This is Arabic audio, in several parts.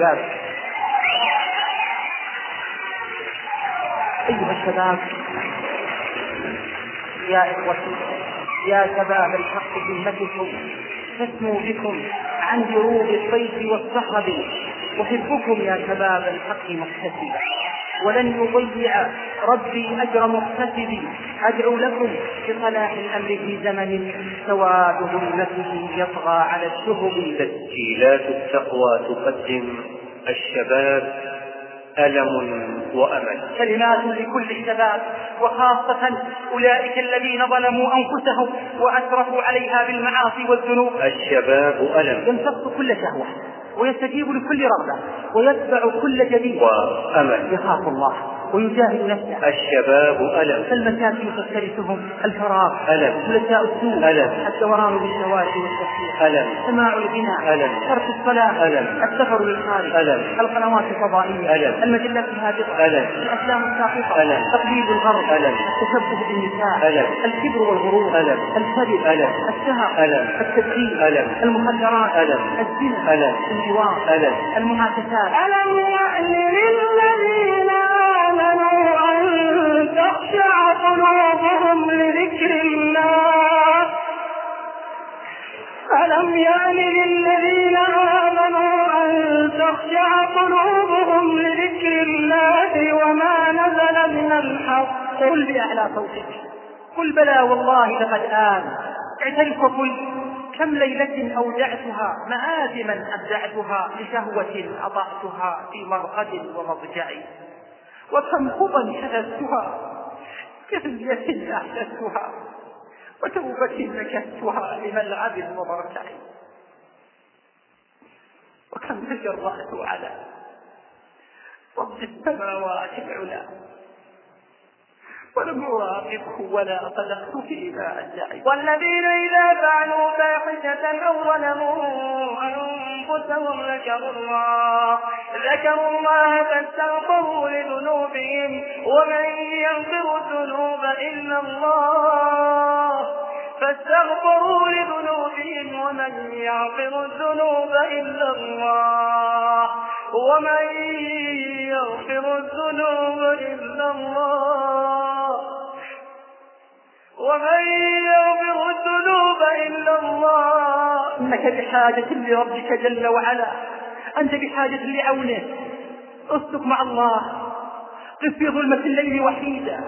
يا شباب أيها الشباب يا إخوتي يا شباب الحق ذمتكم تسمو بكم عن دروب الصيف والصحب أحبكم يا شباب الحق محتسبا ولن يضيع ربي أجر محتسبي. أدعو لكم بصلاح الأمر في زمن سواد ظلمته يطغى على الشهب. تسجيلات التقوى تقدم الشباب ألم وأمل. كلمات لكل الشباب وخاصة أولئك الذين ظلموا أنفسهم وأسرفوا عليها بالمعاصي والذنوب. الشباب ألم. يمتص كل شهوة ويستجيب لكل رغبة ويتبع كل جديد. وأمل. يخاف الله. ويجاهد نفسه. الشباب ألم. فالمساكين تختلفهم. الفراغ. ألم. جلساء السوء. ألم. الدوران بالشوارع والتفكير ألم. سماع الغناء ألم. ترك الصلاة. ألم. السفر للخارج. ألم. القنوات الفضائية. ألم. المجلات الهابطة ألم. الأفلام الساقطة. ألم. تقليد الغرب. ألم. التشبه بالنساء. ألم. الكبر والغرور. ألم. الكذب ألم. السهر. ألم. التدخين. ألم. المخدرات. ألم. الزنا. ألم. الجوار. ألم. المعاكسات ألم يأن للذين تخشع قلوبهم لذكر الله. ألم يأن للذين آمنوا أن تخشع قلوبهم لذكر الله وما نزل من الحق؟ قل بأعلى صوتك قل بلى والله لقد آن اعترف وقل كم ليلة أودعتها؟ مآثما أبدعتها؟ لشهوة أضعتها في مرقد ومضجعي وكم خطا شددتها كهلية أحدثتها وتوبة نكثتها لملعب ومرتع وكم تجرأت على رب السماوات العلى ولم أراقبه ولا صدقت فيما أدعي والذين إذا فعلوا فاحشة أو ظلموا أنفسهم ذكروا الله. ذكروا الله فاستغفروا لذنوبهم ومن يغفر الذنوب إلا الله. فاستغفروا لذنوبهم ومن يغفر الذنوب إلا الله. ومن يغفر الذنوب إلا الله. ومن يغفر الذنوب إلا الله. إنك بحاجة لربك جل وعلا. أنت بحاجة لعونه. اسلك مع الله. قف في ظلمة الليل وحيدا.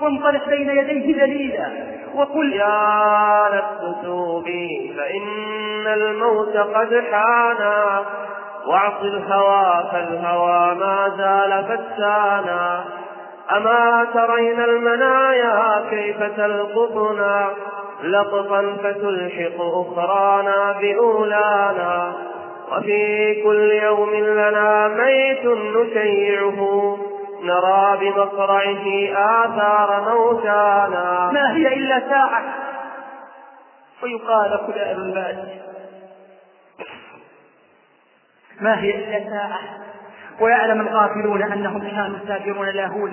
وانطلق بين يديه ذليلا. وقل يا نفس توبي فإن الموت قد حانا واعص الهوى فالهوى ما زال فتانا. أما ترين المنايا كيف تلقطنا؟ لقطا فتلحق أخرانا بأولانا. وفي كل يوم لنا ميت نشيعه. نرى بمصرعه آثار موتانا. ما هي إلا ساعة. ويقال فلان المات ما هي إلا ساعة. ويعلم الغافلون أنهم كانوا سابرون لاهون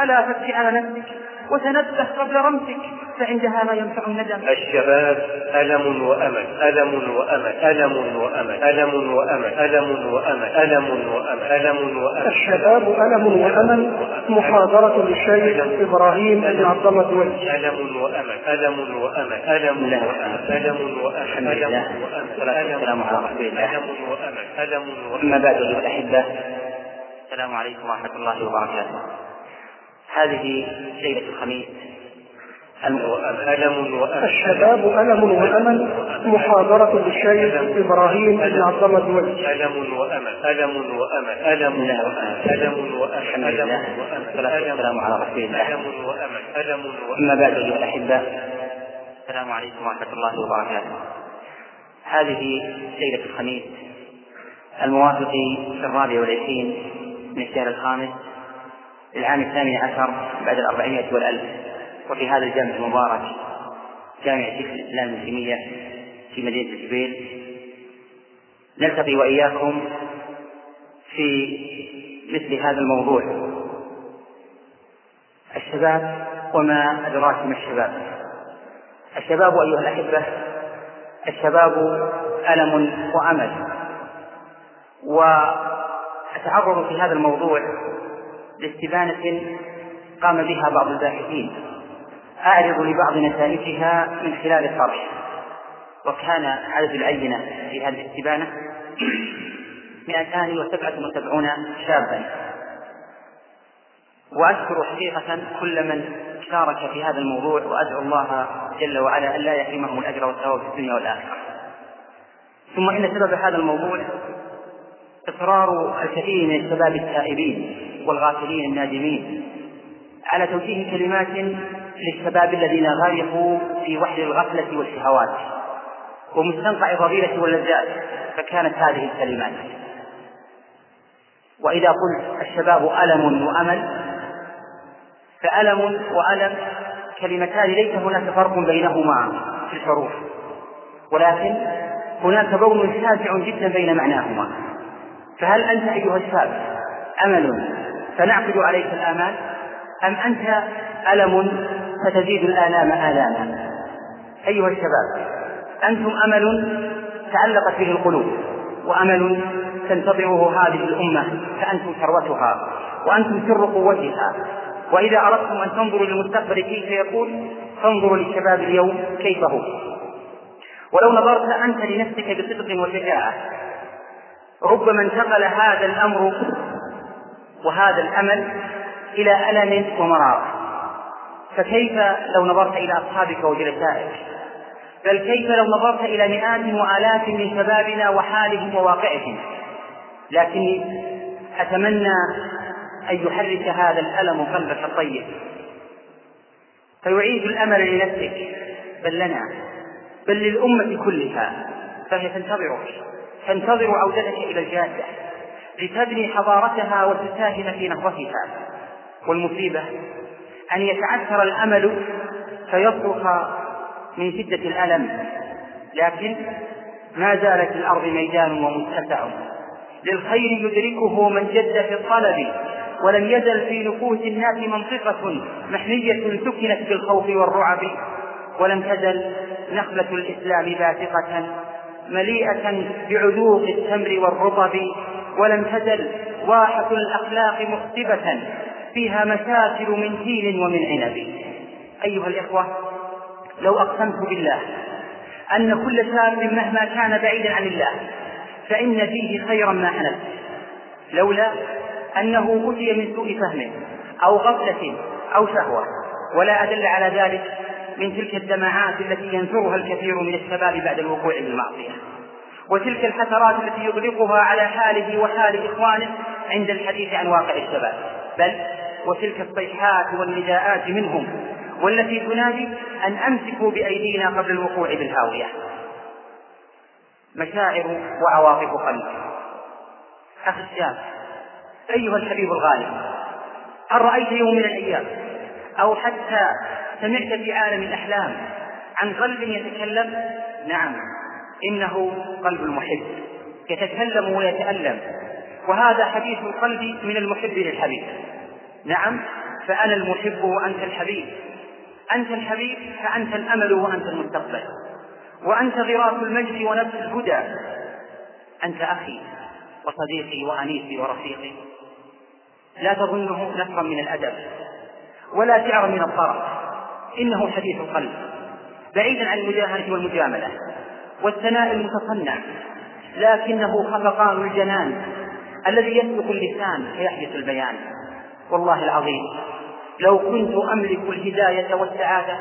ألا فتش على نفسك وتنبه قبل رمسك. فعندها ما ينفع الندم الشباب ألم وأمل ألم وأمل ألم وأمل ألم وأمل ألم وأمل ألم وأمل ألم وأمل الشباب ألم وأمل محاضرة للشيخ إبراهيم بن عبد الله ألم وأمل ألم وأمل ألم وأمل ألم وأمل ألم وأمل والسلام على رسول الله ألم وأمل ألم وأمل أما بعد أيها الأحبة السلام عليكم ورحمة الله وبركاته هذه ليلة الخميس ألم وأمل الشباب ألم وأمل محاضرة للشيخ إبراهيم بن عبد الله الدولي ألم وأمل ألم وأمل ألم وأمل ألم وأمل ألم والصلاة والسلام على رسول الله. ألم وأمل ألم أما بعد أيها الأحبة. السلام عليكم ورحمة الله وبركاته. هذه ليلة الخميس الموافق في الرابع والعشرين من الشهر الخامس للعام الثامن عشر بعد الأربعمائة والألف. وفي هذا الجامع المبارك جامع شيخ الإسلام ابن في مدينة الجبيل نلتقي وإياكم في مثل هذا الموضوع. الشباب وما أدراك ما الشباب. الشباب أيها الأحبة الشباب ألم وأمل. وأتعرض في هذا الموضوع لاستبانة قام بها بعض الباحثين. أعرض لبعض نتائجها من خلال الطرح. وكان عدد العينة في هذه الاستبانة 277 شابا. وأشكر حقيقة كل من شارك في هذا الموضوع وأدعو الله جل وعلا أن لا يحرمهم الأجر والثواب في الدنيا والآخرة. ثم إن سبب هذا الموضوع إصرار الكثير من الشباب التائبين والغافلين النادمين على توجيه كلمات للشباب الذين غرقوا في وحل الغفلة والشهوات. ومستنقع الرذيلة واللذات فكانت هذه الكلمات. وإذا قلت الشباب ألم وأمل فألم وألم كلمتان ليس هناك فرق بينهما في الحروف. ولكن هناك بون شاسع جدا بين معناهما. فهل أنت أيها الشاب أمل فنعقد عليك الآمال؟ أم أنت ألم فتزيد الآلام آلاما. أيها الشباب أنتم أمل تعلقت به القلوب وأمل تنتظره هذه الأمة فأنتم ثروتها وأنتم سر قوتها. وإذا أردتم أن تنظروا للمستقبل كيف يكون فانظروا للشباب اليوم كيف هو ولو نظرت أنت لنفسك بصدق وشجاعة ربما انتقل هذا الأمر وهذا الأمل إلى ألم ومرار فكيف لو نظرت إلى أصحابك وجلسائك؟ بل كيف لو نظرت إلى مئات وآلاف من شبابنا وحالهم وواقعهم؟ لكني أتمنى أن يحرك هذا الألم قلبك الطيب. فيعيد الأمل لنفسك. بل لنا. بل للأمة كلها. فهي تنتظرك. تنتظر عودتك إلى الجادة لتبني حضارتها وتساهم في نهضتها والمصيبة أن يتعثر الأمل فيصرخ من شدة الألم لكن ما زالت الأرض ميدان ومتسع. للخير يدركه من جد في الطلب ولم يزل في نفوس الناس منطقة محمية سكنت بالخوف والرعب ولم تزل نخلة الإسلام باسقة مليئة بعذوق التمر والرطب ولم تزل واحة الأخلاق مختبة فيها مسافر من تين ومن عنب. أيها الإخوة لو أقسمت بالله أن كل شاب مهما كان بعيدا عن الله فإن فيه خيرا ما حنث لولا أنه أتي من سوء فهم أو غفلة أو شهوة. ولا أدل على ذلك من تلك الدمعات التي ينثرها الكثير من الشباب بعد الوقوع في المعصية. وتلك الحسرات التي يطلقها على حاله وحال إخوانه عند الحديث عن واقع الشباب. بل وتلك الصيحات والنداءات منهم والتي تنادي أن أمسكوا بأيدينا قبل الوقوع بالهاوية. مشاعر وعواطف قلب. أخي الشاب أيها الحبيب الغالي هل رأيت يوم من الأيام أو حتى سمعت في عالم الأحلام عن قلب يتكلم؟ نعم إنه قلب المحب يتكلم ويتألم وهذا حديث القلب من المحب للحبيب. نعم فأنا المحب وأنت الحبيب. أنت الحبيب فأنت الأمل وأنت المستقبل. وأنت غراس المجد ونفس الهدى. أنت أخي وصديقي وأنيسي ورفيقي. لا تظنه نثرا من الأدب ولا شعرا من الطرف إنه حديث القلب. بعيدا عن المجاهرة والمجاملة. والثناء المتصنع. لكنه خفقان الجنان. الذي يسلك اللسان فيحدث البيان. والله العظيم. لو كنت أملك الهداية والسعادة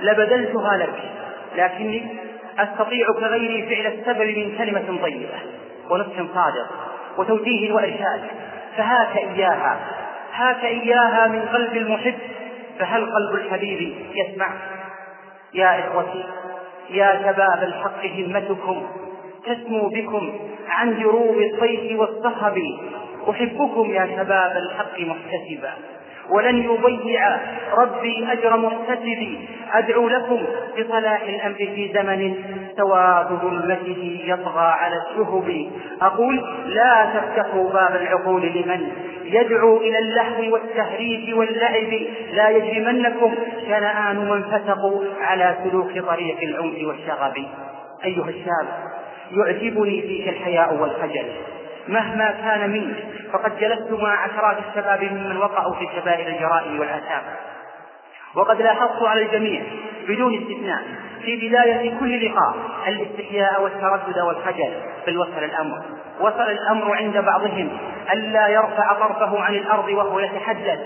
لبذلتها لك لكني أستطيع كغيري فعل السبب من كلمة طيبة ونصح صادق وتوجيه وإرشاد. فهاك إياها هاك إياها من قلب المحب. فهل قلب الحبيب يسمع؟ يا إخوتي يا شباب الحق همتكم تسمو بكم عن دروب الصيف والصخب. أحبكم يا شباب الحق محتسبا. ولن يضيع ربي أجر محتسبي. أدعو لكم بصلاح الأمر في زمن سواد ظلمته يطغى على الشهب. أقول لا تفتحوا باب العقول لمن يدعو إلى اللهو والتهريج واللعب. لا يجرمنكم شنآن من فتقوا على سلوك طريق العنف والشغب. أيها الشاب يعجبني فيك الحياء والخجل. مهما كان منك فقد جلست مع عشرات الشباب ممن وقعوا في كبائر الجرائم والآثام. وقد لاحظت على الجميع بدون استثناء في بداية كل لقاء الاستحياء والتردد والخجل بل وصل الأمر. وصل الأمر عند بعضهم ألا يرفع طرفه عن الأرض وهو يتحدث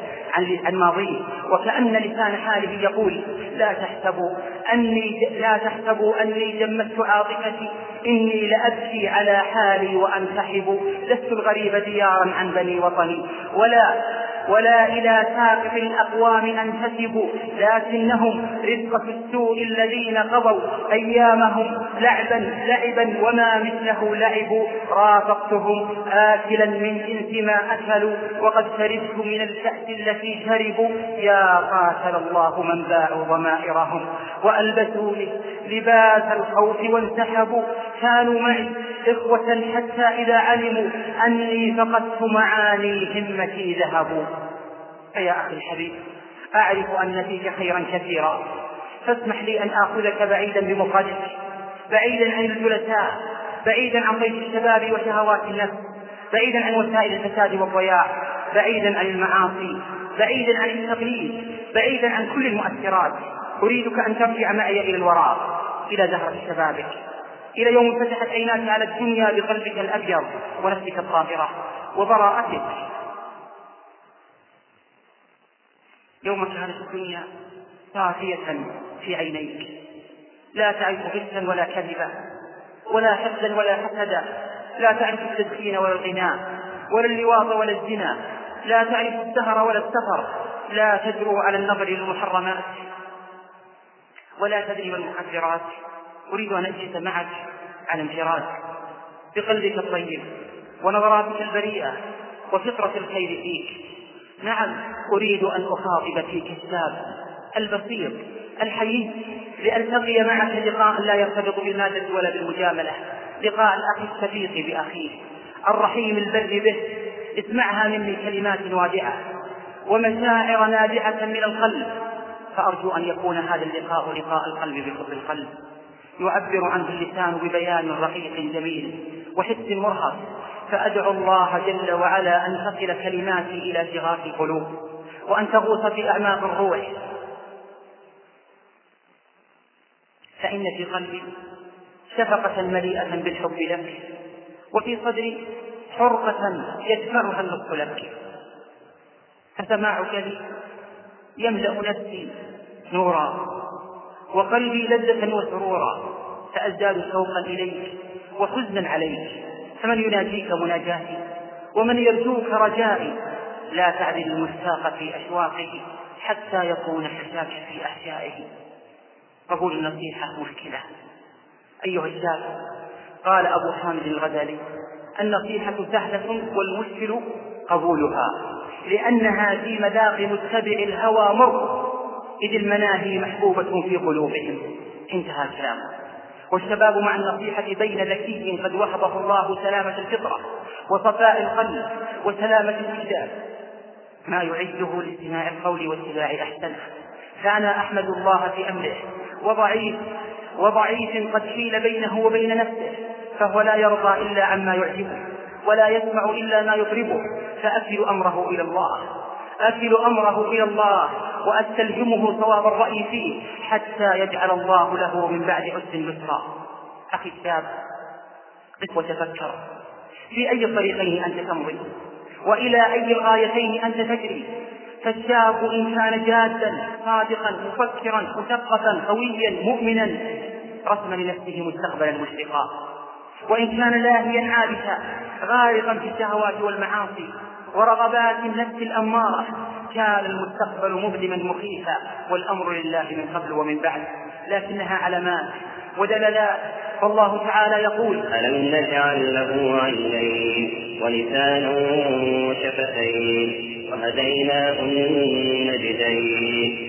عن ماضيه. وكأن لسان حاله يقول لا تحسبوا أني لا تحسبوا أني جمدت عاطفتي إني لأبكي على حالي وأنسحب لست الغريب ديارا عن بني وطني ولا ولا إلى ساقف الأقوام أنتسب لكنهم رزقة السوء الذين قضوا أيامهم لعبا لعبا وما مثله لعبوا رافقتهم آكلا من جنس ما أكلوا وقد شربت من الكأس التي شربوا يا قاتل الله من باعوا ضمائرهم وألبسوا لباس الخوف وانسحبوا. كانوا معي إخوة حتى إذا علموا أني فقدت معاني همتي ذهبوا. فيا أخي الحبيب أعرف أن فيك خيرا كثيرا. فاسمح لي أن آخذك بعيدا بمفردك بعيدا عن الجلساء بعيدا عن طيف الشباب وشهوات النفس بعيدا عن وسائل الفساد والضياع بعيدا عن المعاصي بعيدا عن التقليد بعيدا عن كل المؤثرات. أريدك أن ترجع معي إلى الوراء إلى زهرة شبابك. إلى يوم فتحت عيناك على الدنيا بقلبك الأبيض ونفسك الطاهرة وبراءتك. يوم كانت الدنيا صافية في عينيك. لا تعرف غشا ولا كذبا ولا حسدا ولا حسدا لا تعرف التدخين ولا الغناء ولا اللواط ولا الزنا لا تعرف السهر ولا السفر لا تجرؤ على النظر للمحرمات ولا تدري ما المخدرات أريد أن أجلس معك على انفراد بقلبك الطيب ونظراتك البريئة وفطرة الخير فيك. نعم أريد أن أخاطب فيك الشاب البسيط الحي لألتقي معك لقاء لا يرتبط بالمادة ولا بالمجاملة. لقاء الأخ الشفيق بأخيه الرحيم البر به. اسمعها مني كلمات وادعة ومشاعر نابعة من القلب. فأرجو أن يكون هذا اللقاء لقاء القلب بحب القلب. يعبر عنه اللسان ببيان رقيق جميل وحس مرهف فأدعو الله جل وعلا أن تصل كلماتي إلى شغاف القلوب وأن تغوص في أعماق الروح. فإن في قلبي شفقة مليئة بالحب لك وفي صدري حرقة يدفعها اللطف لك. فسماعك لي يملأ نفسي نورا وقلبي لذة وسرورا فأزداد شوقا إليك وحزنا عليك. فمن يناجيك مناجاتي ومن يرجوك رجائي لا تعدل المشتاق في أشواقه حتى يكون حشاك في أحشائه قبول النصيحة مشكلة. أيها الشاب قال أبو حامد الغزالي النصيحة سهلة والمشكل قبولها لأنها في مذاق متبع الهوى مر إذ المناهي محبوبة في قلوبهم. انتهى كلامه والشباب مع النصيحة بين ذكي قد وهبه الله سلامة الفطرة وصفاء القلب وسلامة الوجدان ما يعده لاستماع القول واتباع أحسنه. فأنا أحمد الله في أمره. وضعيف وضعيف قد حيل بينه وبين نفسه. فهو لا يرضى إلا عما يعجبه ولا يسمع إلا ما يطربه. فأكل أمره إلى الله. أكل أمره إلى الله وأستلهمه صواب الرأي فيه حتى يجعل الله له من بعد حسن يسرا أخي الشاب قف وتفكر. في أي الطريقين أنت تمضي؟ وإلى أي الغايتين أنت تجري؟ فالشاب إن كان جادا صادقا مفكرا مثقفا قويا مؤمنا رسم لنفسه مستقبلا مشرقا وإن كان لاهيا عابثا غارقا في الشهوات والمعاصي ورغبات النفس الأمارة. كان المستقبل مظلما مخيفا والأمر لله من قبل ومن بعد لكنها علامات ودلالات. فالله تعالى يقول ألم نجعل له عينين ولسانا وشفتين وهديناه النجدين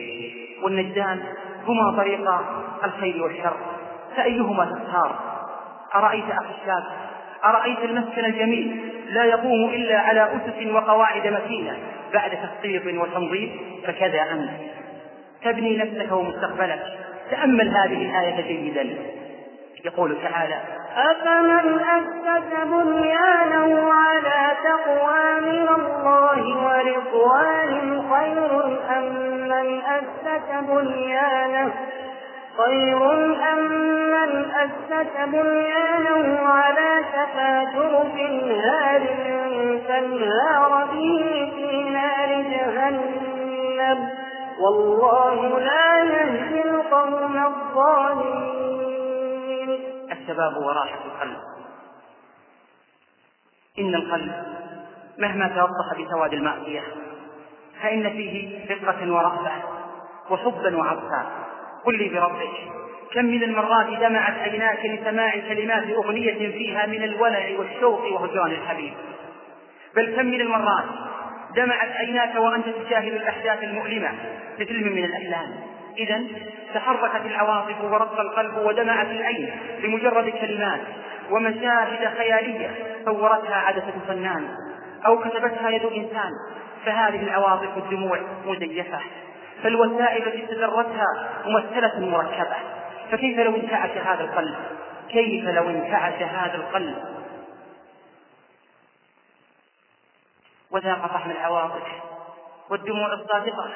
والنجدان هما طريقا الخير والشر. فأيهما تختار أرأيت أخي الشاب؟ أرأيت المسكن الجميل؟ لا يقوم إلا على أسس وقواعد متينة. بعد تخطيط وتنظيم فكذا أنت. تبني نفسك ومستقبلك. تأمل هذه الآية جيدا. يقول تعالى أفمن أسس بنيانه على تقوى من الله ورضوان خير أم من أسس بنيانه خير أم من أسس بنيانه على شفا جرف هار فانهار به في نار جهنم. والله لا يهدي القوم الظالمين. الشباب وراحة القلب. إن القلب مهما توضح بسواد المعصية فإن فيه رقة ورأفة وحبا وعطفا. قل لي بربك. كم من المرات دمعت عيناك لسماع كلمات أغنية فيها من الولع والشوق وهجران الحبيب. بل كم من المرات دمعت عيناك وأنت تشاهد الأحداث المؤلمة لفيلم من الأحلام. إذا تحركت العواطف ورق القلب ودمعت العين بمجرد كلمات ومشاهد خيالية صورتها عدسة فنان أو كتبتها يد إنسان. فهذه العواطف الدموع مزيفة. فالوسائل التي استدرتها ممثلة مركبة. فكيف لو انتعش هذا القلب؟ كيف لو انتعش هذا القلب؟ وذاق طعم العواطف والدموع الصادقة.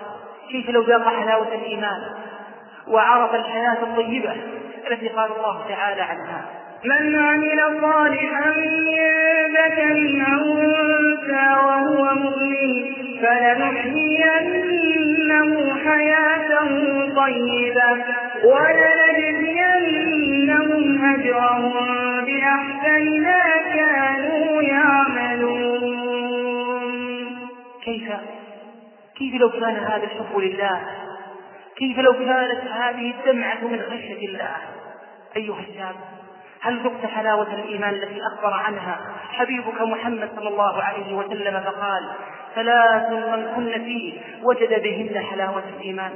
كيف لو ذاق حلاوة الإيمان وعرف الحياة الطيبة التي قال الله تعالى عنها؟ من عمل صالحا من ذكر أو أنثى وهو مؤمن فلنحيينه حياة طيبة ولنجزينهم أجرهم بأحسن ما كانوا يعملون. كيف؟ كيف لو كان هذا الحب لله؟ كيف لو كانت هذه الدمعة من خشية الله؟ أيها الشاب هل ذقت حلاوة الإيمان التي أخبر عنها؟ حبيبك محمد صلى الله عليه وسلم فقال ثلاث من كن فيه وجد بهن حلاوة الإيمان.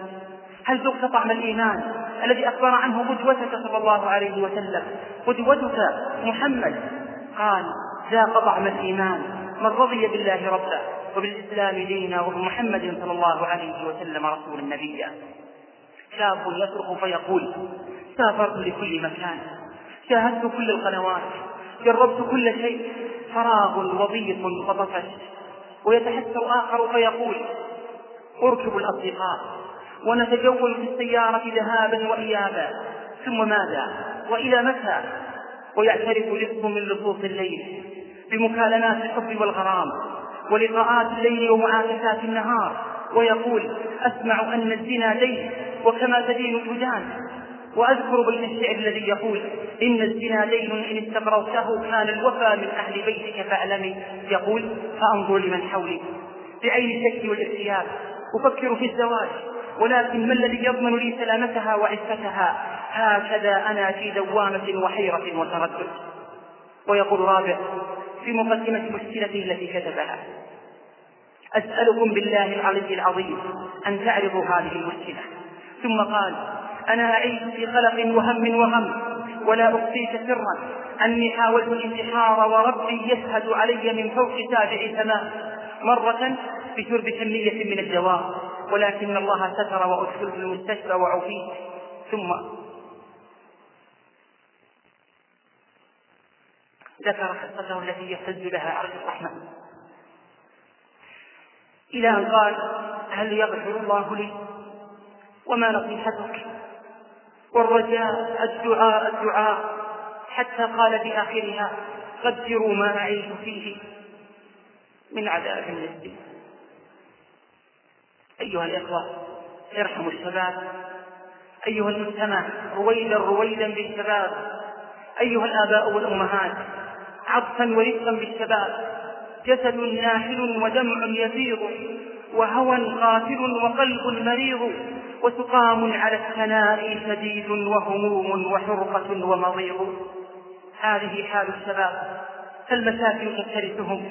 هل ذقت طعم الإيمان الذي أخبر عنه قدوتك صلى الله عليه وسلم؟ قدوتك محمد. قال ذاق طعم الإيمان من رضي بالله ربا وبالإسلام دينا وبمحمد صلى الله عليه وسلم رسول نبيا شاب يصرخ فيقول سافرت لكل مكان. شاهدت كل القنوات جربت كل شيء فراغ وضيق وطفش ويتحسر آخر فيقول أركب الأصدقاء ونتجول في السيارة ذهابا وإيابا ثم ماذا؟ وإلى متى؟ ويعترف لص من لصوص الليل بمكالمات الحب والغرام ولقاءات الليل ومعاكسات النهار ويقول أسمع أن الزنا دين وكما تدين تدان وأذكر بين الشعر الذي يقول إن الزنا دين إن استقروته كان الوفى من أهل بيتك فاعلمي يقول فأنظر لمن حولي. بعين الشك والارتياب. أفكر في الزواج. ولكن ما الذي يضمن لي سلامتها وعفتها هكذا أنا في دوامة وحيرة وتردد. ويقول رابع في مقدمة مشكلته التي كتبها. أسألكم بالله العلي العظيم أن تعرضوا هذه المشكلة. ثم قال أنا أعيش في قلق وهم وغم ولا أخفيك سرا. أني حاولت الانتحار وربي يشهد علي من فوق سابع سماء. مرة بشرب كمية من الدواء ولكن الله ستر وأدخلت المستشفى وعفيت. ثم ذكر قصته التي يهتز لها عرش الرحمن. إلى أن قال هل يغفر الله لي؟ وما نصيحتك؟ والرجاء الدعاء الدعاء حتى قال في آخرها قدروا ما أعيش فيه من عذاب النسب أيها الإخوة ارحموا الشباب. أيها المجتمع رويدا رويدا بالشباب. أيها الآباء والأمهات عطفا ورفقا بالشباب. جسد ناحل ودمع يفيض وهوى قاتل وقلب مريض. وسقام على الثناء شديد وهموم وحرقة ومضيض هذه حال الشباب فالمساكن تفترسهم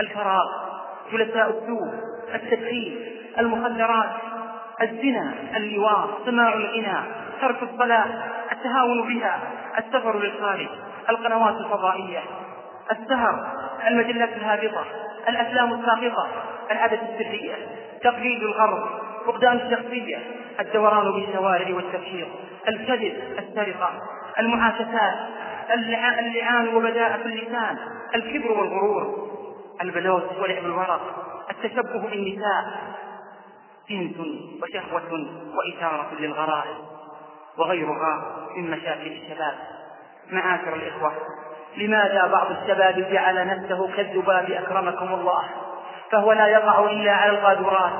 الفراغ جلساء السوء التدخين المخدرات الزنا اللواط سماع الغنى ترك الصلاة التهاون بها السفر للخارج القنوات الفضائية. السهر المجلات الهابطة الأفلام الساقطة العادة السرية تقليد الغرب. فقدان الشخصية الدوران بالشوارع والتبشير الكذب السرقة المعاكسات اللعان وبداءة اللسان الكبر والغرور البلوس ولعب الورق التشبه بالنساء جنس وشهوة وإثارة للغرائز وغيرها من مشاكل الشباب. معاشر الإخوة لماذا بعض الشباب جعل نفسه كالذباب أكرمكم الله فهو لا يقع إلا على القادرات؟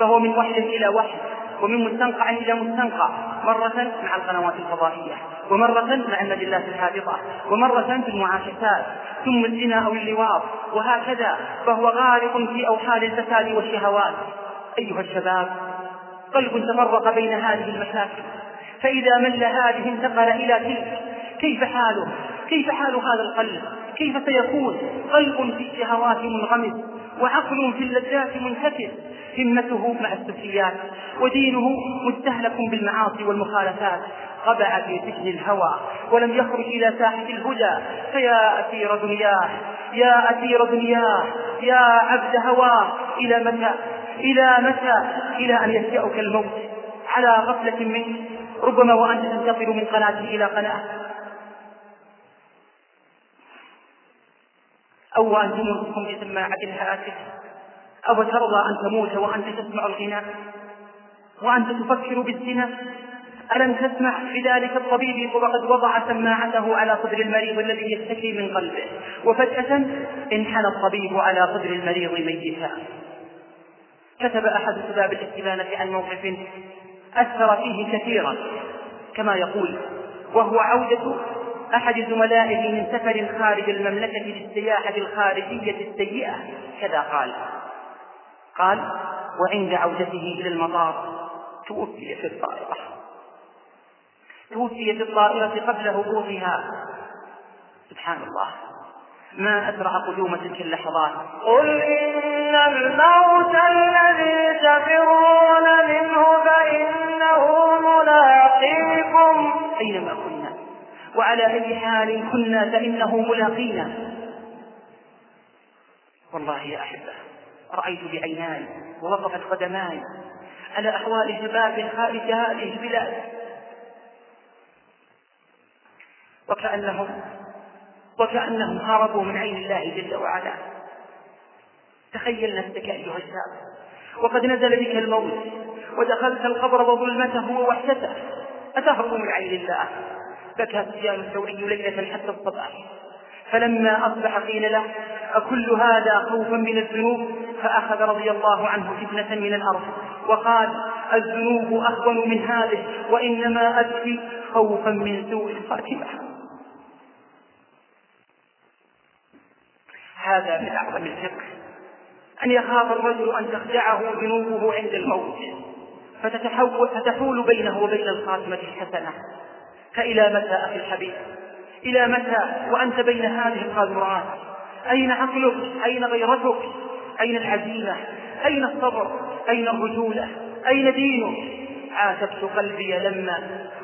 فهو من وحد إلى وحد ومن مستنقع إلى مستنقع مرة مع القنوات الفضائية ومرة مع المجلات الهابطة ومرة في المعاششات ثم الزنا أو اللواط وهكذا فهو غارق في أوحال الفساد والشهوات. أيها الشباب قلب تفرق بين هذه المشاكل فإذا مل هذه انتقل إلى تلك كيف حاله؟ كيف حال هذا القلب؟ كيف سيكون؟ قلب في الشهوات منغمس. وعقل في اللذات منكسر همته مع السفليات. ودينه مستهلك بالمعاصي والمخالفات. قبع في سجن الهوى. ولم يخرج إلى ساحة الهدى. فيا أسير دنياه. يا أسير دنياه. يا عبد هواه. إلى متى؟ إلى متى؟ إلى أن يفجأك الموت. على غفلة منك ربما وأنت تنتقل من قناة إلى قناة. أو أن تموتكم بسماعة الهاتف أو ترضى أن تموت وأنت تسمع الغناء وأنت تفكر بالزنا. ألم تسمع بذلك الطبيب وقد وضع سماعته على صدر المريض الذي يشتكي من قلبه. وفجأة انحنى الطبيب على صدر المريض ميتا. كتب أحد شباب الاستبانة عن موقف أثر فيه كثيرا. كما يقول وهو عودة أحد زملائه من سفر خارج المملكة للسياحة الخارجية السيئة. كذا قال. قال وعند عودته إلى المطار توفي في الطائرة. توفي في الطائرة قبل هبوطها. سبحان الله. ما أسرع قدوم تلك اللحظات. قل إن الموت الذي تفرون منه فإنه ملاقيكم. أينما كنا وعلى أي حال كنا فإنه ملاقينا. والله يا أحبة رأيت بعيناي ووقفت قدماي. على أحوال شباب خارج هذه البلاد. وكأنهم وكأنهم هربوا من عين الله جل وعلا. تخيل نفسك أيها الشاب وقد نزل بك الموت ودخلت القبر وظلمته ووحشته أتهرب من عين الله؟ بكى سفيان الثوري ليلة حتى الصباح. فلما أصبح قيل له أكل هذا خوفا من الذنوب؟ فأخذ رضي الله عنه فتنة من الأرض وقال الذنوب أهون من هذه وإنما أبكي خوفا من سوء الخاتمة هذا من أعظم الفقه. أن يخاف الرجل أن تخدعه ذنوبه عند الموت. فتتحول فتحول بينه وبين الخاتمة الحسنة. فإلى متى أخي الحبيب؟ إلى متى وأنت بين هذه القاذورات أين عقلك؟ أين غيرتك؟ أين العزيمة؟ أين الصبر؟ أين الرجولة؟ أين دينك؟ عاتبت قلبي لما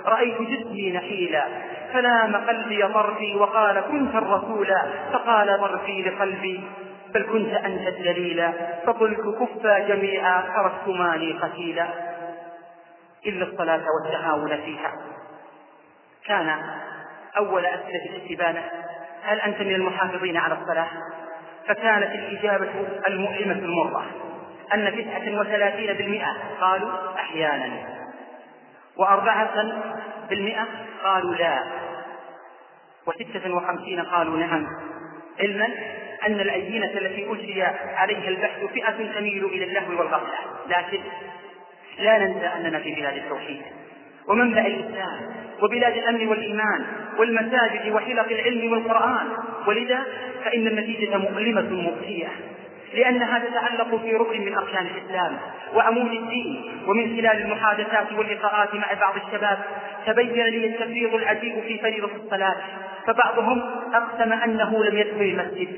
رأيت جسمي نحيلا فنام قلبي طرفي وقال كنت الرسول. فقال طرفي لقلبي بل كنت أنت الدليل فقلت كفى جميعا تركتماني قتيلا. إلا الصلاة والتهاون فيها. كان أول أسئلة الاستبانة هل أنت من المحافظين على الصلاة؟ فكانت الإجابة المؤلمة المرة أن تسعة وثلاثين بالمئة قالوا أحيانا وأربعة بالمئة قالوا لا وستة وخمسين قالوا نعم علما أن الأينة التي أجري عليها البحث فئة تميل إلى اللهو والغفلة لكن لا ننسى أننا في بلاد التوحيد ومنبع الإسلام وبلاد الأمن والإيمان والمساجد وحلق العلم والقرآن. ولذا فإن النتيجة مؤلمة مبكية لأنها تتعلق في ركن من أركان الإسلام وعمود الدين. ومن خلال المحادثات واللقاءات مع بعض الشباب تبين لي التفريط العجيب في فريضة الصلاة. فبعضهم أقسم أنه لم يدخل المسجد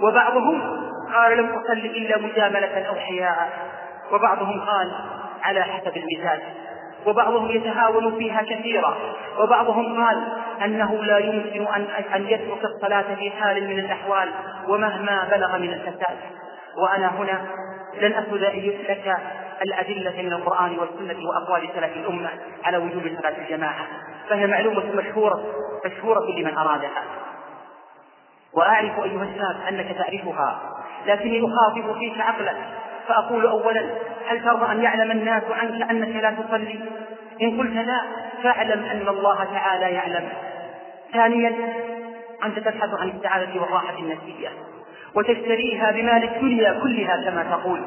وبعضهم قال لم أصلي إلا مجاملة أو حياء وبعضهم قال على حسب المزاج. وبعضهم يتهاون فيها كثيرا وبعضهم قال أنه لا يمكن أن أن يترك الصلاة في حال من الأحوال ومهما بلغ من الفساد. وأنا هنا لن أخذ لك الأدلة من القرآن والسنة وأقوال سلف الأمة على وجوب صلاة الجماعة. فهي معلومة مشهورة مشهورة لمن أرادها. وأعرف أيها الشاب أنك تعرفها لكني أخاطب فيك عقلك فأقول أولا هل ترضى أن يعلم الناس عنك أنك لا تصلي؟ إن قلت لا فاعلم أن الله تعالى يعلم. ثانيا أنت تبحث عن السعادة والراحة النفسية وتشتريها بمال الدنيا كلها كما تقول.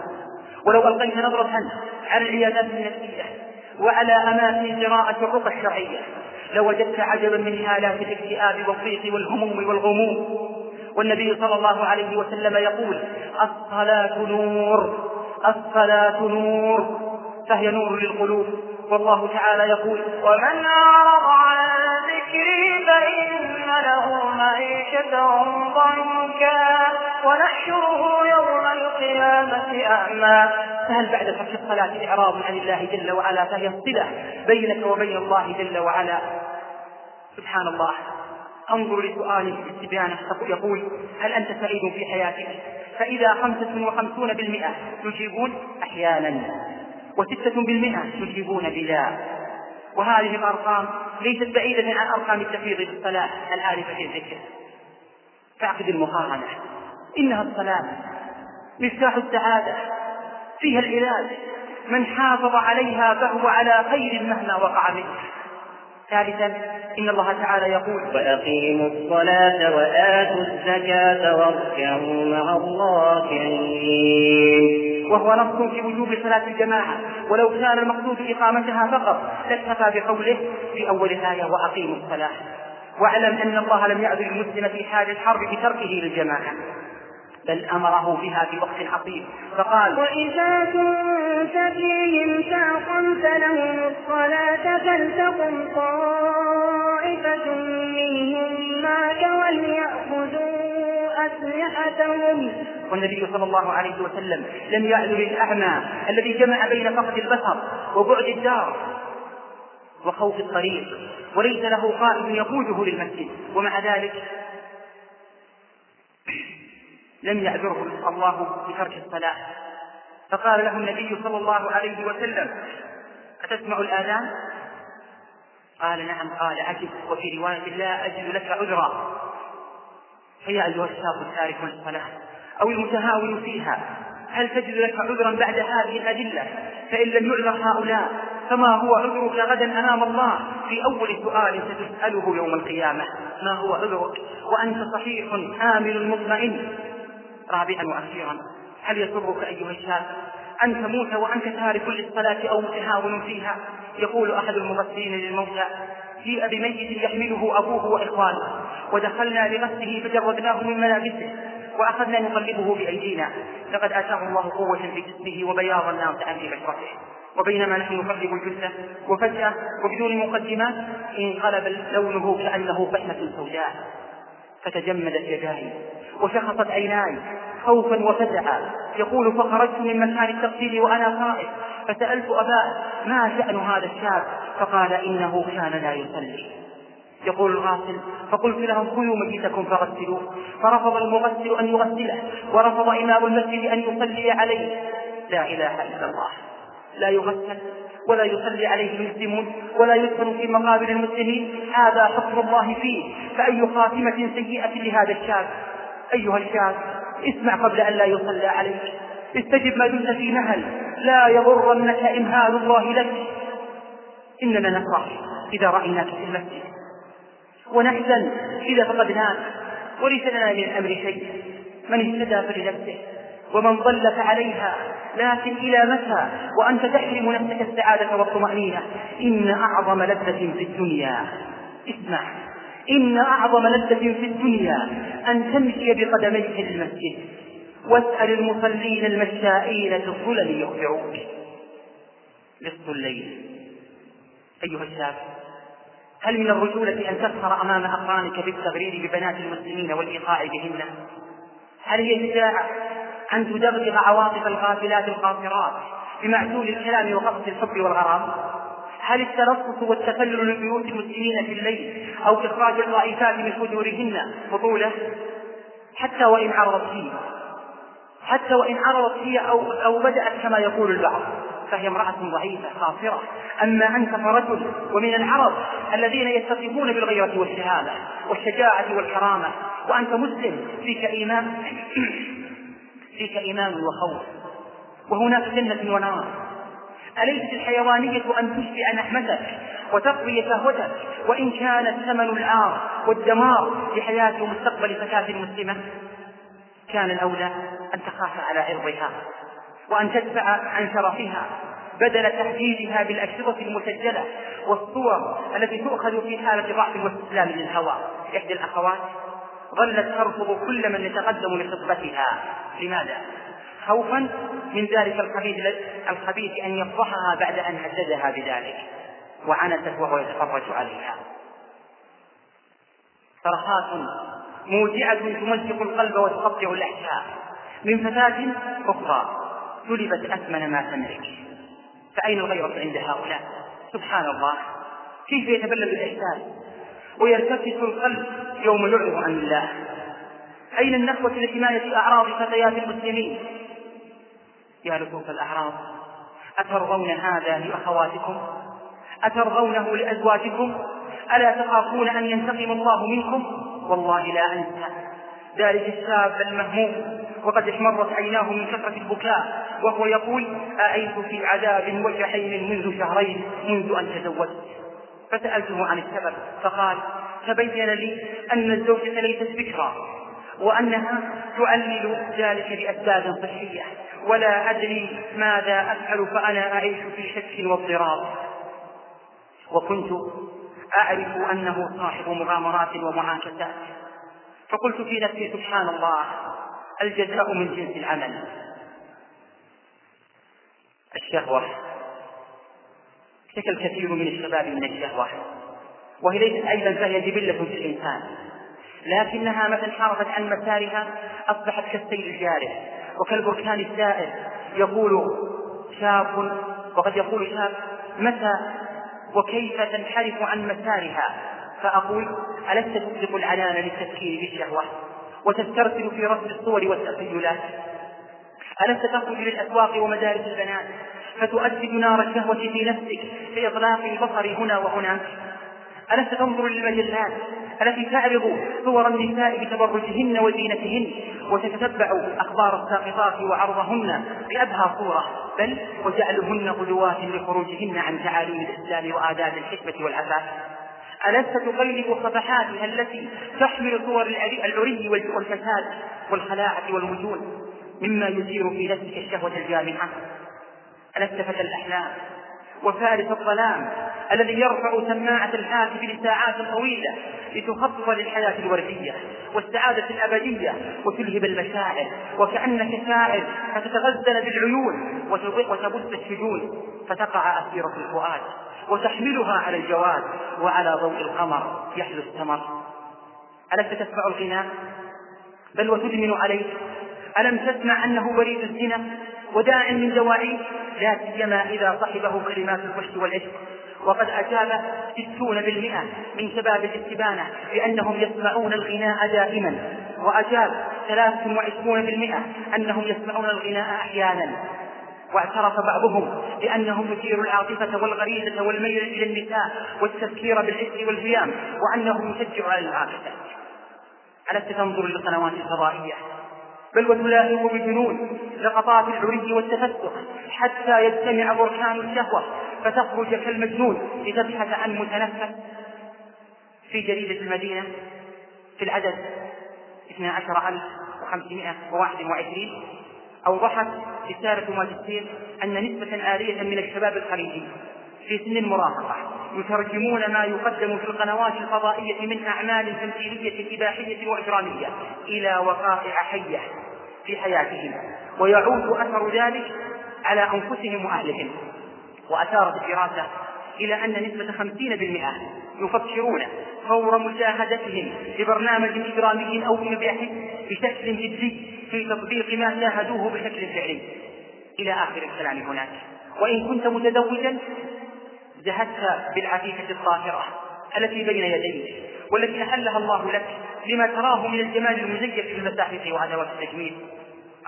ولو ألقيت نظرة على العيادات النفسية وعلى أماكن قراءة الرقى الشرعية لوجدت عجبا من حالات الاكتئاب والضيق والهموم والغموم. والنبي صلى الله عليه وسلم يقول الصلاة نور الصلاة نور. فهي نور للقلوب. والله تعالى يقول ومن أعرض عن ذكري فإن له معيشة ضنكا ونحشره يوم القيامة أعمى. فهل بعد ترك الصلاة إعراض عن الله جل وعلا فهي الصلة بينك وبين الله جل وعلا؟ سبحان الله. انظر لسؤال باستبيانه يقول هل أنت سعيد في حياتك؟ فإذا خمسة وخمسون بالمئة يجيبون أحيانا وستة بالمئة يجيبون بلا. وهذه الأرقام ليست بعيدة عن أرقام التفريط في الصلاة العارفة في الذكر. فاعقد المقارنة. إنها الصلاة. مفتاح السعادة. فيها العلاج. من حافظ عليها فهو على خير مهما وقع منه. ثالثا إن الله تعالى يقول وأقيموا الصلاة وآتوا الزكاة واركعوا مع الراكعين وهو نص في وجوب صلاة الجماعة ولو كان المقصود إقامتها فقط لاكتفى بقوله في أول الآية وأقيموا الصلاة. واعلم أن الله لم يأذن المسلم في حال الحرب بتركه للجماعة. بل أمره بها في وقت حصير فقال وإذا كنت فيهم فأقمت لهم الصلاة فلتقم طائفة منهم معك وليأخذوا أسلحتهم. والنبي صلى الله عليه وسلم لم يعذر الأعمى الذي جمع بين فقد البصر وبعد الدار وخوف الطريق وليس له قائد يقوده للمسجد. ومع ذلك لم يعذره الله بترك الصلاة. فقال له النبي صلى الله عليه وسلم أتسمع الآذان؟ قال نعم. قال عجب وفي رواية لا أجد لك عذرا. فيا أيها الشاب التارك للصلاة أو المتهاون فيها هل تجد لك عذرا بعد هذه الأدلة؟ فإن لم يعذر هؤلاء فما هو عذرك غدا أمام الله؟ في أول سؤال ستسأله يوم القيامة ما هو عذرك؟ وأنت صحيح آمن مطمئن. رابعا وأخيرا. هل يسرك أيها الشاب أن تموت وأنت تارك للصلاة أو متهاون فيها؟ يقول أحد المغسلين للموتى جيء بميت يحمله أبوه وإخوانه ودخلنا لغسله فجردناه من ملابسه وأخذنا نقلبه بأيدينا. لقد آتاه الله قوة في جسمه وبياضا ناصعا في بشرته. وبينما نحن نقلب الجثة وفجأة وبدون مقدمات انقلب لونه كأنه فحمة سوداء. فتجمدت يداي وشخصت عيناي خوفا وفزعا يقول فخرجت من مكان التغسيل وأنا خائف فسألت أباه ما شأن هذا الشاب؟ فقال إنه كان لا يصلي. يقول الغاسل فقلت لهم خذوا ميتكم فغسلوه. فرفض المغسل أن يغسله ورفض إمام المسجد أن يصلي عليه. لا إله إلا الله. لا يغسل ولا يصلي عليه المسلمون ولا يدفن في مقابر المسلمين. هذا حكم الله فيه. فأي خاتمة سيئة لهذا الشاب؟ أيها الشاب اسمع قبل أن لا يصلى عليك. استجب ما دمت في نهل. لا يغرنك إمهال الله لك. إننا نفرح إذا رأيناك في المسجد. ونحزن إذا فقدناك. وليس لنا من الأمر شيء. من اهتدى فلنفسه. ومن ضل فعليها. لكن إلى متى؟ وأنت تحرم نفسك السعادة والطمأنينة. إن أعظم لذة في الدنيا. اسمع. إن أعظم لذة في الدنيا أن تمشي بقدميك للمسجد واسأل المصلين المشائين في الظلل يخبعوك نصف الليل أيها الشاب هل من الرجولة أن تسهر أمام أقرانك بالتغرير ببنات المسلمين والإيقاع بهن؟ هل هي شجاعة أن تدغدغ عواطف الغافلات القاصرات بمعسول الكلام وقصد الحب والغرام؟ هل التلصص والتفلل لبيوت المسلمين في الليل أو إخراج الطائفات من حجورهن؟ بطولة حتى وإن عرضت فيه حتى وإن عرضت هي أو, أو بدأت كما يقول البعض. فهي امرأة ضعيفة خاسرة أما أنت فرجل ومن العرب الذين يتصفون بالغيرة والشهادة والشجاعة والكرامة وأنت مسلم فيك إيمان. فيك إيمان وخوف. وهناك جنة ونار. أليست الحيوانية أن تشبع نحمتك وتقضي شهوتك؟ وإن كان الثمن العار والدمار لحياة ومستقبل فتاة مسلمة كان الأولى أن تخاف على عرضها وأن تدفع عن شرفها بدل تهديدها بالأشرطة المسجلة والصور التي تؤخذ في حالة ضعف واستسلام للهوى. إحدى الأخوات ظلت ترفض كل من يتقدم لخطبتها. لماذا؟ خوفا من ذلك الخبيث الخبيث أن يفضحها بعد أن هددها بذلك. وعنست وهو يتفرج عليها. صرخات موجعة تمزق القلب وتقطع الأحشاء من فتاة أخرى سلبت أثمن ما تملك. فأين الغيرة عند هؤلاء؟ سبحان الله. كيف يتبلد الإحساس ويرتكس القلب يوم يعرض عن الله. أين النخوة لحماية أعراض فتيات المسلمين؟ يا لطوف الأعراض أترضون هذا لأخواتكم؟ أترضونه لأزواجكم؟ ألا تخافون أن ينتقم الله منكم؟ والله لا أنسى ذلك الشاب المهموم وقد احمرت عيناه من كثرة البكاء وهو يقول أعيش في عذاب وجحيم منذ شهرين منذ أن تزوجت. فسألته عن السبب فقال تبين لي أن الزوجة ليست بكرا. وأنها تعلل ذلك بأسباب صحية. ولا أدري ماذا أفعل فأنا أعيش في شك واضطراب. وكنت أعرف أنه صاحب مغامرات ومعاكسات. فقلت في نفسي سبحان الله الجزاء من جنس العمل. الشهوة. اشتكى الكثير من الشباب من الشهوة؟ وهي ليست أيضا فهي جبلة في الإنسان. لكنها متى انحرفت عن مسارها أصبحت كالسيل الجارف وكالبركان السائر يقول شاب وقد يقول شاب متى وكيف تنحرف عن مسارها؟ فأقول ألست تطلق العنان للتفكير بالشهوة؟ وتسترسل في رسم الصور والتخيلات؟ ألست تخرج للأسواق ومدارس البنات؟ فتؤدد نار الشهوة في نفسك بإطلاق البصر هنا وهناك؟ ألست تنظر للمجلات التي تعرض صور النساء بتبرجهن وزينتهن وتتتبع أخبار الساقطات وعرضهن بأبهى صورة بل وجعلهن غدوات لخروجهن عن تعاليم الإسلام وآداب الحكمة والعفاف ألست تقلب صفحاتها التي تحمل صور العري والفساد والخلاعة والوجود مما يثير في نفسك الشهوة الجامعة؟ ألست فتى الأحلام؟ وفارس الظلام الذي يرفع سماعة الهاتف لساعات طويلة لتخطط للحياة الوردية والسعادة الأبدية وتلهب المشاعر وكأنك شاعر فتتغزل بالعيون وتبث الشجون فتقع أسيرة الفؤاد وتحملها على الجواد وعلى ضوء القمر يحلو الثمر. ألست تسمع الغناء؟ بل وتدمن عليه. ألم تسمع أنه بريد الزنا؟ وداع من دواعيه لا سيما إذا صحبه كلمات الفحش والعشق. وقد أجاب ستون بالمئة من شباب الاستبانة بأنهم يسمعون الغناء دائما. وأجاب ثلاث وعشرون بالمئة أنهم يسمعون الغناء أحيانا. واعترف بعضهم بأنه يثير العاطفة والغريزة والميل إلى النساء والتفكير بالعشق والهيام وأنه يشجع على المعاكسة ألست تنظر للقنوات الفضائية؟ بل وتلاحق بجنون لقطات العري والتفسخ حتى يجتمع بركان الشهوة فتخرج كالمجنون لتبحث عن متنفس. في جريدة المدينة في العدد 12521 أوضحت رسالة ماجستير أن نسبة عالية من الشباب الخليجي في سن المراهقة يترجمون ما يقدم في القنوات الفضائية من أعمال تمثيلية إباحية وإجرامية إلى وقائع حية. في حياتهم ويعود أثر ذلك على أنفسهم وأهلهم. وأشارت الدراسة إلى أن نسبة خمسين بالمئة يفكرون فور مشاهدتهم لبرنامج إجرامي أو إباحي بشكل جدي في تطبيق ما شاهدوه بشكل فعلي. إلى آخر الكلام هناك. وإن كنت متزوجا جهدت بالعفيفة الطاهرة التي بين يديك والتي أحلها الله لك لما تراه من الجمال المزيف في وأدوات التجميل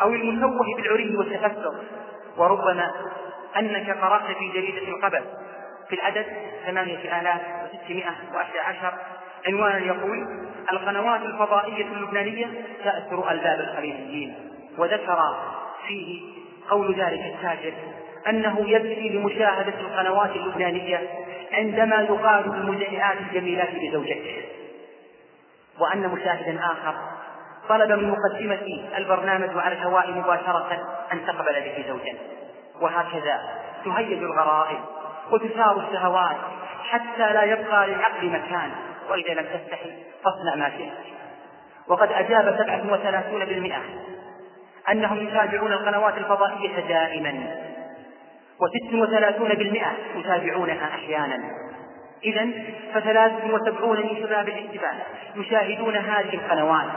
أو المشوه بالعري والتفسر. وربما أنك قرأت في جريدة القبر في العدد ثمانية آلاف وستمائة وأحد عشر عنوانا يقول القنوات الفضائية اللبنانية تأثر ألباب الخليجيين وذكر فيه قول ذلك التاجر أنه يبكي لمشاهدة القنوات اللبنانية عندما يقال المذيعات الجميلات بزوجته وأن مشاهدا آخر. طلب من مقدمة البرنامج على الهواء مباشرة أن تقبل به زوجا. وهكذا تهيج الغرائب وتثار الشهوات حتى لا يبقى للعقل مكان. وإذا لم تستحي فاصنع ما شئت. وقد أجاب سبعة وثلاثون بالمئة أنهم يتابعون القنوات الفضائية دائما. وست وثلاثون بالمئة يتابعونها أحيانا. إذا فثلاث وسبعون من شباب الاتباع يشاهدون هذه القنوات.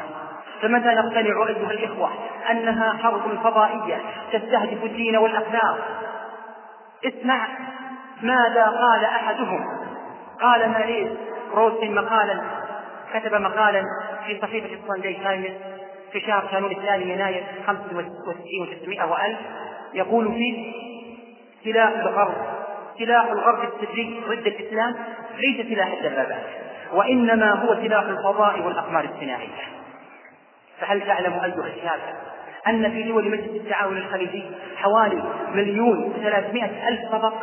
فمتى نقتنع أيها الإخوة أنها حرب فضائية تستهدف الدين والأخلاق؟ اسمع ماذا قال أحدهم. قال ماريس روسن مقالا كتب مقالا في صحيفة الصندي تايمز في شهر كانون الثاني يناير 65 و600 وألف يقول فيه سلاح الغرب سلاح الغرب السري ضد الإسلام ليس سلاح الدبابات وإنما هو سلاح الفضاء والأقمار الصناعية. فهل تعلم أيها الشاب أن في دول مجلس التعاون الخليجي حوالي مليون وثلاثمائة ألف طبق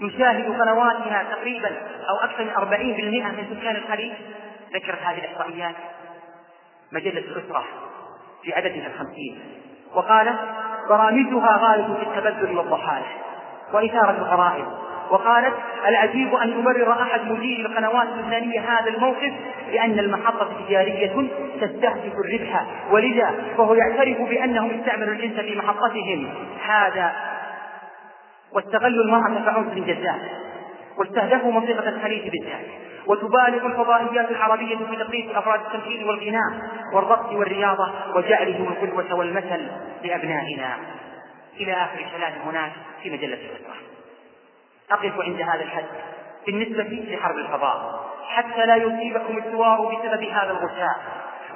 يشاهد قنواتها تقريبا أو أكثر من أربعين بالمئة من سكان الخليج؟ ذكرت هذه الإحصائيات مجلة الأسرة في عددها الخمسين وقالت برامجها غاية في التبذل والضحايا. وإثارة الغرائب. وقالت العجيب أن يبرر أحد مديري القنوات اللبنانية هذا الموقف بأن المحطة تجارية تستهدف الربح. ولذا فهو يعترف بأنهم استعملوا الجنس في محطتهم. هذا واستغلوا المرأة كعنصر جذاب واستهدفوا منطقة الخليج بالذات. وتبالغ الفضائيات العربية في تقليد أفراد التمثيل والغناء والرقص والرياضة وجعلهم القدوة والمثل لأبنائنا. إلى آخر كلام هناك في مجلة الأسرة أقف عند هذا الحد بالنسبة لحرب الفضاء حتى لا يصيبكم الثوار بسبب هذا الغثاء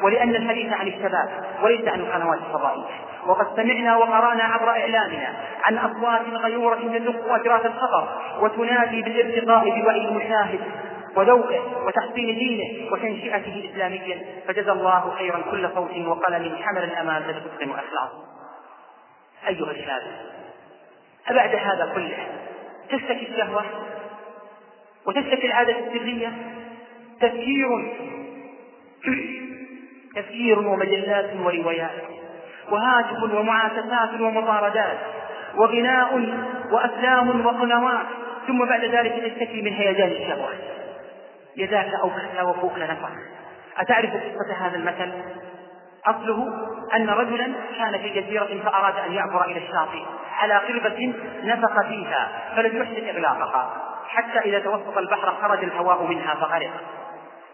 ولأن الحديث عن الشباب وليس عن القنوات الفضائية وقد سمعنا وقرأنا عبر إعلامنا عن أصوات غيورة تدق أجراس الخطر وتنادي بالارتقاء بوعي المشاهد وذوقه وتحسين دينه وتنشئته إسلاميا. فجزى الله خيرا كل صوت وقلم حمل الأمانة بصدق وإخلاص. أيها الشاب أبعد هذا كله. تشتكي الشهوة وتشتكي العادة السرية. تفكير تفكير ومجلات وروايات وهاتف ومعاكسات ومطاردات وغناء وأفلام وقنوات. ثم بعد ذلك تشتكي من هيجان الشهوة. يداك أوكلت وفوك نفخ أتعرف قصة هذا المثل؟ أصله أن رجلا كان في جزيرة فأراد أن يعبر إلى الشاطئ على قربة نفخ فيها فلم يحسن إغلاقها. حتى إذا توسط البحر خرج الهواء منها فغرق.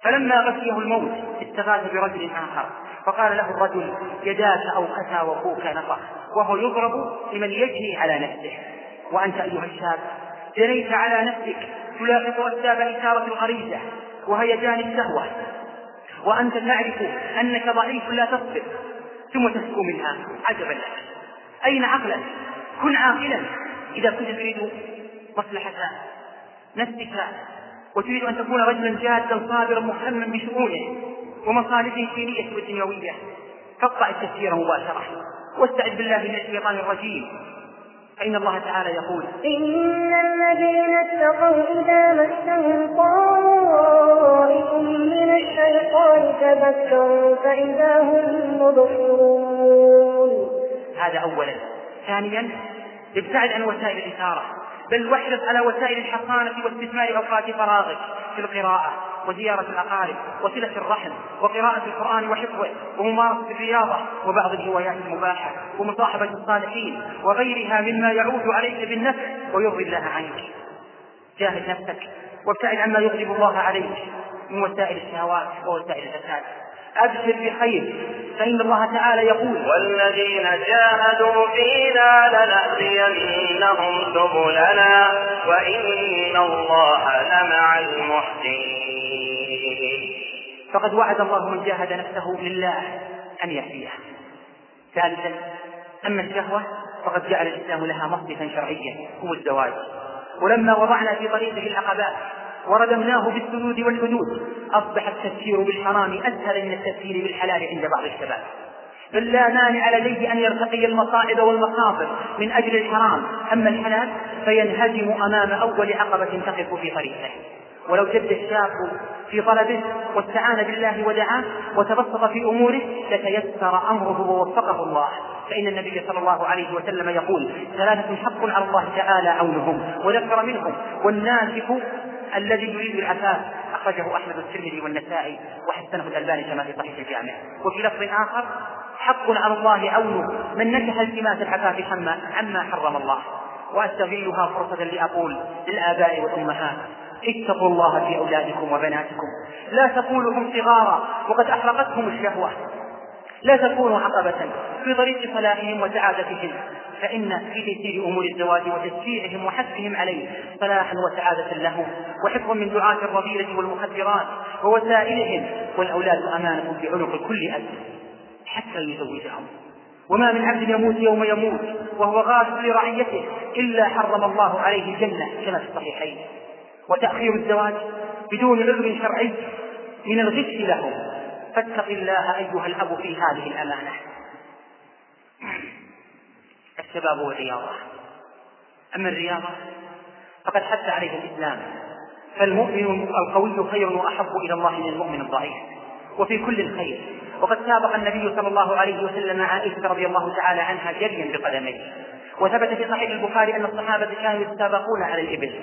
فلما غشيه الموت استغاث برجل آخر. فقال له الرجل يداك أوكتا وفوك نفخ. وهو يضرب لمن يجني على نفسه. وأنت أيها الشاب جنيت على نفسك تلاحق أسباب إثارة الغريزة وهيجان الشهوة. وأنت تعرف أنك ضعيف لا تصبر ثم تسكو منها. عجبا. لك أين عقلك؟ كن عاقلا. إذا كنت تريد مصلحة نفسك وتريد أن تكون رجلا جادا صابرا مهتما بشؤونه ومصالحه الدينية والدنيوية فاقطع التفكير مباشرة واستعذ بالله من الشيطان الرجيم. فإن الله تعالى يقول إن الذين اتقوا إذا مسهم طائف من الشيطان تذكروا فإذا هم مبصرون. هذا أولا. ثانيا ابتعد عن وسائل الإثارة. بل واحرص على وسائل الحصانة واستثمار أوقات فراغك. في القراءة وزيارة الأقارب وصلة الرحم وقراءة القرآن وحفظه وممارسة الرياضة وبعض الهوايات المباحة ومصاحبة الصالحين وغيرها مما يعود عليك بالنفع ويرضي الله عنك. جاهد نفسك وابتعد عما يغضب الله عليك من وسائل الشهوات ووسائل الفساد. أبشر بخير فإن الله تعالى يقول والذين جاهدوا فينا لنهدينهم سبلنا وإن الله لمع المحسنين. فقد وعد الله من جاهد نفسه لله أن يهديه. ثالثا أما الشهوة فقد جعل الإسلام لها مصدفا شرعيا هو الزواج. ولما وضعنا في طريقه العقبات وردمناه بالسدود والحدود. أصبح التفكير بالحرام أسهل من التفكير بالحلال عند بعض الشباب. بل لا مانع لديه أن يرتقي المصائب والمخاطر من أجل الحرام. أما الحلال فينهزم أمام أول عقبة تقف في طريقه. ولو جد الشاب في طلبه واستعان بالله ودعاه وتبسط في أموره لتيسر أمره ووفقه الله. فإن النبي صلى الله عليه وسلم يقول ثلاثة حق على الله تعالى عونهم وذكر منهم والناسك الذي يريد العفاف أخرجه أحمد الترمذي والنسائي وحسنه الألباني كما في صحيح الجامع. وفي لفظ آخر حق على الله عونه من نكح التماس العفاف عما حرم الله. وأستغلها فرصة لأقول للآباء والأمهات اتقوا الله في أولادكم وبناتكم. لا تقولهم صغارا وقد أحرقتهم الشهوة. لا تكونوا عقبة في طريق صلاحهم وسعادتهم فإن في تيسير أمور الزواج وتشجيعهم وحثهم عليه صلاحا وسعادة لهم وحفظا من دعاة الرذيلة والمخدرات ووسائلهم والأولاد أمانة في عنق كل أب حتى يزوجهم وما من عبد يموت يوم يموت وهو غاز لرعيته إلا حرم الله عليه الجنة كما في الصحيحين. وتأخير الزواج بدون عذر شرعي من الغش لهم. فاتق الله أيها الأب في هذه الأمانة. الشباب والرياضة. أما الرياضة فقد حث عليها الإسلام. فالمؤمن القوي خير وأحب إلى الله من المؤمن الضعيف. وفي كل الخير. وقد سابق النبي صلى الله عليه وسلم عائشة رضي الله تعالى عنها جريا بقدميه. وثبت في صحيح البخاري أن الصحابة كانوا يتسابقون على الإبل.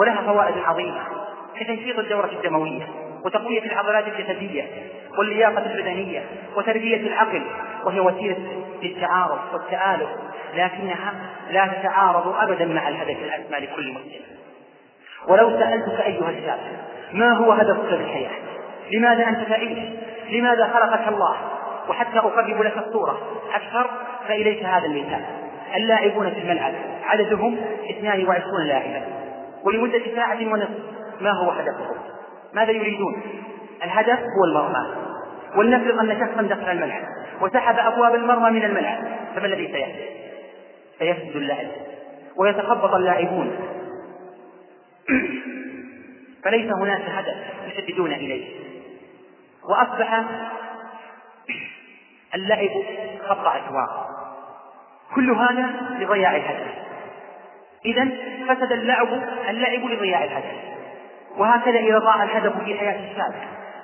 ولها فوائد عظيمة كتنشيط الدورة الدموية وتقوية العضلات الجسدية. واللياقة البدنية وتربية العقل وهي وسيلة للتعارف والتآلف لكنها لا تتعارض أبدا مع الهدف الأسمى لكل مسلم ولو سألتك أيها الشاب ما هو هدفك في الحياة؟ لماذا أنت تعيش؟ لماذا خلقك الله؟ وحتى أقرب لك الصورة أكثر فإليك هذا المثال اللاعبون في الملعب عددهم 22 لاعبا ولمدة ساعة ونصف ما هو هدفهم ماذا يريدون الهدف هو المرمى ولنفرض أن شخصا دخل الملعب وسحب أبواب المرمى من الملعب فما الذي سيحدث؟ سيفسد اللعب ويتخبط اللاعبون. فليس هناك هدف يسددون إليه. وأصبح اللعب خط أسواق. كل هذا لضياع الهدف. إذا فسد اللعب اللعب لضياع الهدف. وهكذا إذا ضاع الهدف في حياة الشاب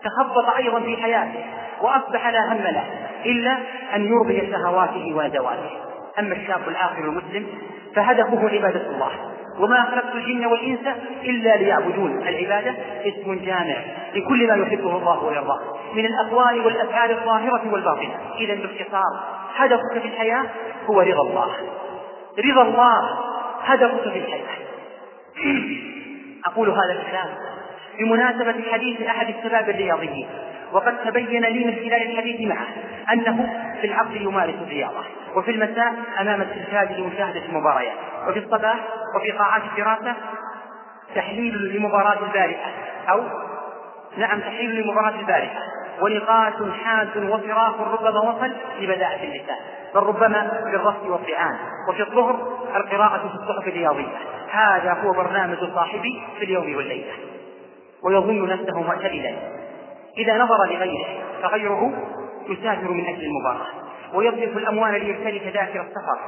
تخبط أيضا في حياته وأصبح لا هم له إلا أن يرضي شهواته وزواته أما الشاب الآخر المسلم فهدفه عبادة الله. وما خلقت الجن والإنس إلا ليعبدون. العبادة اسم جامع لكل ما يحبه الله ويرضاه. من الأقوال والأفعال الظاهرة والباطنة. إذا باختصار هدفك في الحياة هو رضا الله. رضا الله هدفك في الحياة. أقول هذا الكلام بمناسبة حديث أحد الشباب الرياضيين وقد تبين لي من خلال الحديث معه أنه في العقل يمارس الرياضة وفي المساء أمام التلفاز لمشاهدة المباريات. وفي الصباح وفي قاعات الدراسة تحليل لمباراة البارحة أو نعم تحليل لمباراة البارحة. ونقاش حاد وصراخ ربما وصل لبداءة اللسان. بل ربما بالرفض والطعان. وفي الظهر القراءة في الصحف الرياضية. هذا هو برنامج صاحبي في اليوم والليلة. ويظن نفسه معتدلا. إذا نظر لغيره فغيره يسافر من أجل المباراة ويصرف الأموال ليمتلك تذاكر السفر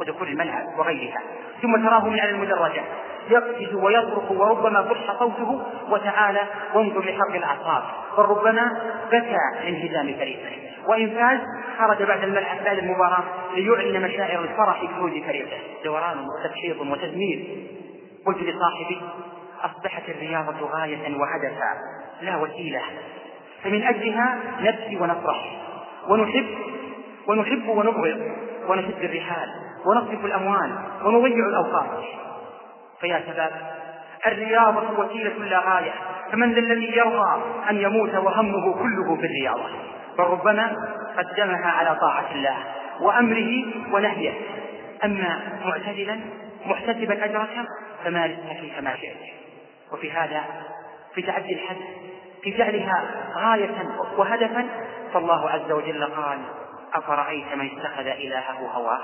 ودخول الملعب وغيرها. ثم تراه من على المدرجات يقفز ويصرخ وربما فرح صوته وتعالى وانظر لحرق الأعصاب بل ربما بكى لانهزام فريقه. وإن فاز خرج بعد الملعب بعد المباراة ليعلن مشاعر الفرح بفوز فريقه. دوران وتبشيط وتدمير قلت لصاحبي أصبحت الرياضة غاية وهدفا لا وسيلة. فمن أجلها نبكي ونفرح ونحب ونحب ونبغض ونشد الرحال ونصرف الأموال ونضيع الأوقات. فيا شباب الرياضة وسيلة لا غاية فمن ذا الذي يرضى أن يموت وهمه كله في الرياضة؟ بل ربما قدمها على طاعة الله وأمره ونهيه. أما معتدلا محتسبا أجرك فمارسها كيفما شئت. وفي هذا في تعدي الحد في جعلها غاية وهدفا فالله عز وجل قال أفرأيت من اتخذ إلهه هواه؟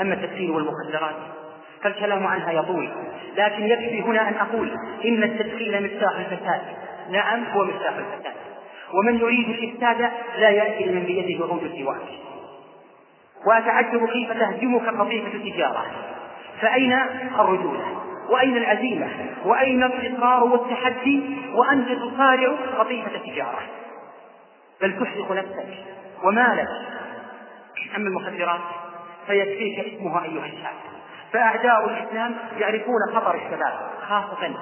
أما التدخين والمخدرات فالكلام عنها يطول لكن يكفي هنا أن أقول إن التدخين مفتاح الفساد. نعم هو مفتاح الفساد. ومن يريد الإفساد لا يأتي لمن بيده عود السواك وأتعجب كيف تهجمك قضية التجارة فأين الرجولة؟ وأين العزيمة؟ وأين الإصرار والتحدي؟ وأنت تصارع قضية التجارة. بل تحرق نفسك ومالك. أما المخدرات فيكفيك اسمها أيها الشعب فأعداء الإسلام يعرفون خطر الشباب خاصة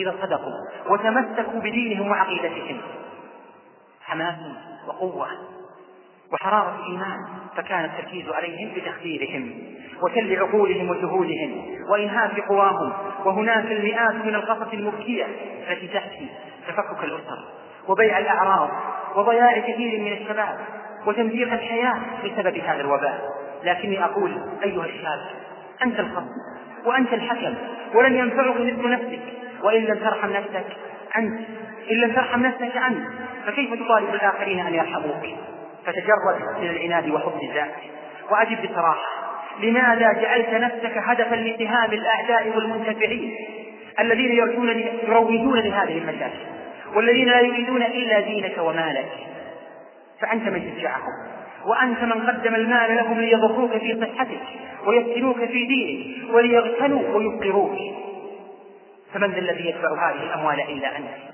إذا صدقوا وتمسكوا بدينهم وعقيدتهم. حماس وقوة وحرارة إيمان فكان التركيز عليهم بتخديرهم وكل عقولهم وجهودهم وإنهاك قواهم وهناك المئات من القصص المبكية التي تحكي تفكك الأسر وبيع الأعراض وضياع كثير من الشباب وتمزيق الحياة بسبب هذا الوباء. لكني أقول أيها الشاب أنت الخصم وأنت الحكم ولن ينفعك مثل نفسك وإن لم ترحم نفسك أنت إن لم ترحم نفسك أنت فكيف تطالب الآخرين أن يرحموك؟ فتجرد من العناد وحب الذات وأجب بصراحة لماذا جعلت نفسك هدفا لاتهام الأعداء والمنتفعين الذين يروجون لهذه المشاكل والذين لا يريدون إلا دينك ومالك؟ فأنت من شجعهم وأنت من قدم المال لهم ليضروك في صحتك ويفتنوك في دينك وليغتنوا ويبقروك فمن ذا الذي يدفع هذه الأموال إلا أنت؟